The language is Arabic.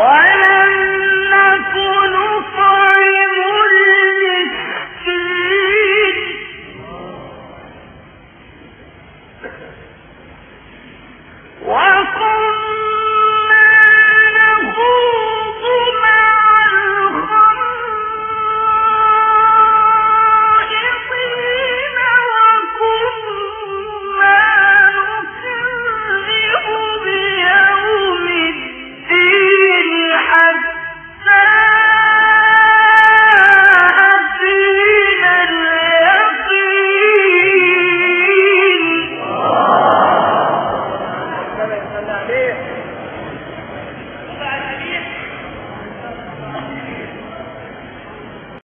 What? ولا عليه